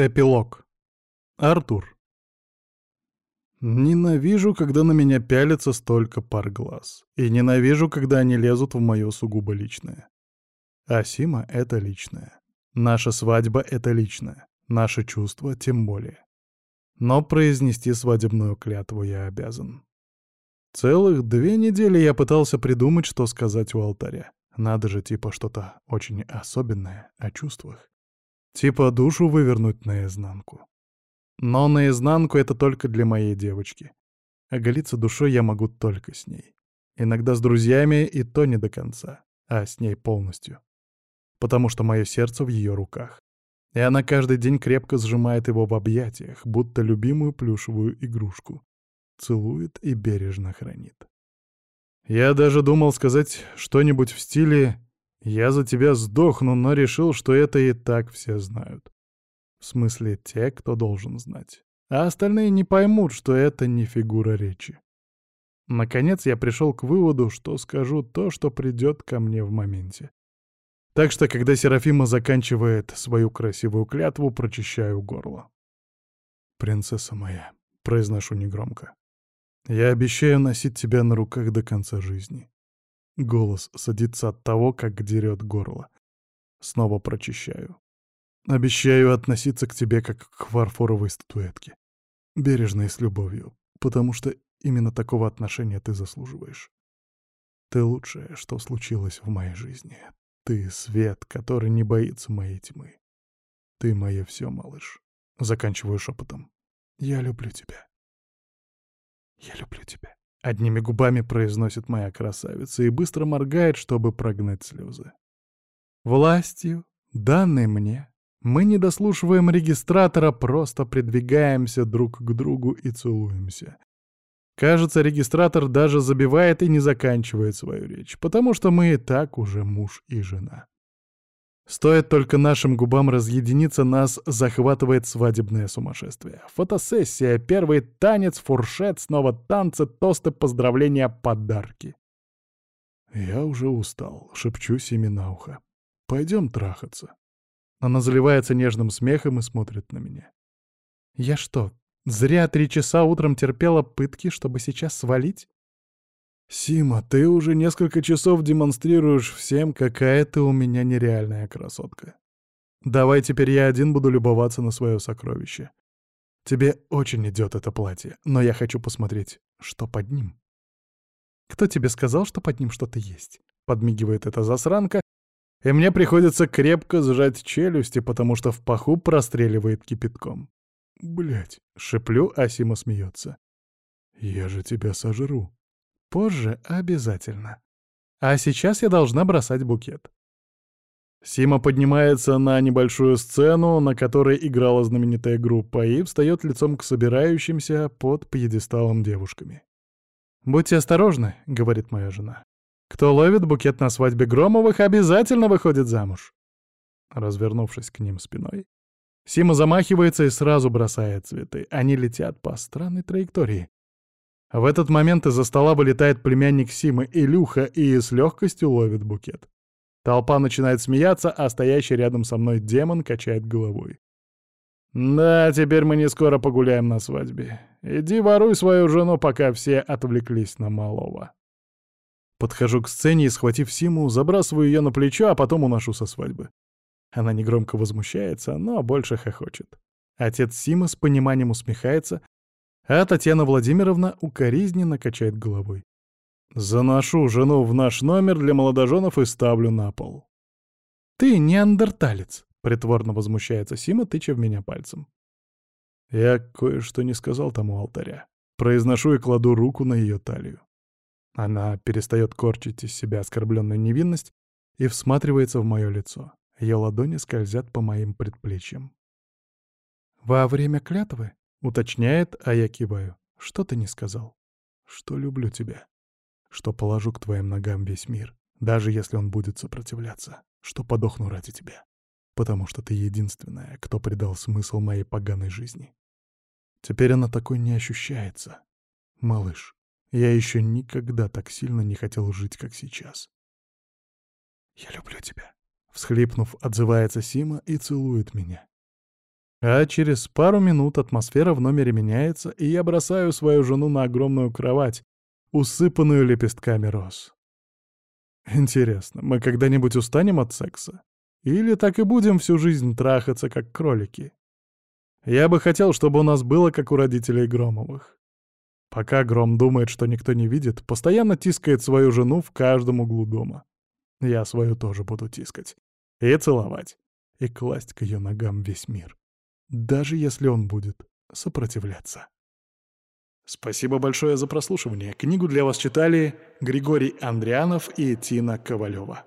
Эпилог. Артур. Ненавижу, когда на меня пялится столько пар глаз. И ненавижу, когда они лезут в мое сугубо личное. А Сима — это личное. Наша свадьба — это личное. Наши чувства — тем более. Но произнести свадебную клятву я обязан. Целых две недели я пытался придумать, что сказать у алтаря. Надо же, типа, что-то очень особенное о чувствах. Типа душу вывернуть наизнанку. Но наизнанку это только для моей девочки. Оголиться душой я могу только с ней. Иногда с друзьями и то не до конца, а с ней полностью. Потому что мое сердце в ее руках. И она каждый день крепко сжимает его в объятиях, будто любимую плюшевую игрушку. Целует и бережно хранит. Я даже думал сказать что-нибудь в стиле я за тебя сдохну, но решил, что это и так все знают. В смысле, те, кто должен знать. А остальные не поймут, что это не фигура речи. Наконец я пришел к выводу, что скажу то, что придет ко мне в моменте. Так что, когда Серафима заканчивает свою красивую клятву, прочищаю горло. «Принцесса моя», — произношу негромко, — «я обещаю носить тебя на руках до конца жизни. Голос садится от того, как дерет горло. Снова прочищаю. Обещаю относиться к тебе как к фарфоровой статуэтке. Бережно и с любовью, потому что именно такого отношения ты заслуживаешь. Ты лучшее, что случилось в моей жизни. Ты — свет, который не боится моей тьмы. Ты мое все, малыш. Заканчиваю шепотом. Я люблю тебя. Я люблю тебя. Одними губами произносит моя красавица и быстро моргает, чтобы прогнать слезы. Властью, данной мне, мы не дослушиваем регистратора, просто придвигаемся друг к другу и целуемся. Кажется, регистратор даже забивает и не заканчивает свою речь, потому что мы и так уже муж и жена. Стоит только нашим губам разъединиться, нас захватывает свадебное сумасшествие. Фотосессия, первый танец, фуршет, снова танцы, тосты, поздравления, подарки. Я уже устал, шепчу Симе на ухо. Пойдем трахаться. Она заливается нежным смехом и смотрит на меня. Я что, зря три часа утром терпела пытки, чтобы сейчас свалить? «Сима, ты уже несколько часов демонстрируешь всем, какая ты у меня нереальная красотка. Давай теперь я один буду любоваться на свое сокровище. Тебе очень идет это платье, но я хочу посмотреть, что под ним». «Кто тебе сказал, что под ним что-то есть?» — подмигивает эта засранка, и мне приходится крепко сжать челюсти, потому что в паху простреливает кипятком. Блять, шеплю, а Сима смеется. «Я же тебя сожру». Позже обязательно. А сейчас я должна бросать букет. Сима поднимается на небольшую сцену, на которой играла знаменитая группа, и встает лицом к собирающимся под пьедесталом девушками. «Будьте осторожны», — говорит моя жена. «Кто ловит букет на свадьбе Громовых, обязательно выходит замуж». Развернувшись к ним спиной, Сима замахивается и сразу бросает цветы. Они летят по странной траектории. В этот момент из-за стола вылетает племянник Симы, Илюха, и с легкостью ловит букет. Толпа начинает смеяться, а стоящий рядом со мной демон качает головой. «Да, теперь мы не скоро погуляем на свадьбе. Иди воруй свою жену, пока все отвлеклись на малого». Подхожу к сцене и, схватив Симу, забрасываю ее на плечо, а потом уношу со свадьбы. Она негромко возмущается, но больше хохочет. Отец Симы с пониманием усмехается, а Татьяна Владимировна укоризненно качает головой. «Заношу жену в наш номер для молодоженов и ставлю на пол». «Ты неандерталец», — притворно возмущается Сима, тыча в меня пальцем. Я кое-что не сказал тому алтаря. Произношу и кладу руку на ее талию. Она перестает корчить из себя оскорбленную невинность и всматривается в мое лицо. Ее ладони скользят по моим предплечьям. «Во время клятвы Уточняет, а я киваю. Что ты не сказал? Что люблю тебя. Что положу к твоим ногам весь мир, даже если он будет сопротивляться. Что подохну ради тебя. Потому что ты единственная, кто придал смысл моей поганой жизни. Теперь она такой не ощущается. Малыш, я еще никогда так сильно не хотел жить, как сейчас. «Я люблю тебя», — всхлипнув, отзывается Сима и целует меня. А через пару минут атмосфера в номере меняется, и я бросаю свою жену на огромную кровать, усыпанную лепестками роз. Интересно, мы когда-нибудь устанем от секса? Или так и будем всю жизнь трахаться, как кролики? Я бы хотел, чтобы у нас было, как у родителей Громовых. Пока Гром думает, что никто не видит, постоянно тискает свою жену в каждом углу дома. Я свою тоже буду тискать. И целовать. И класть к ее ногам весь мир. Даже если он будет сопротивляться. Спасибо большое за прослушивание. Книгу для вас читали Григорий Андрианов и Тина Ковалева.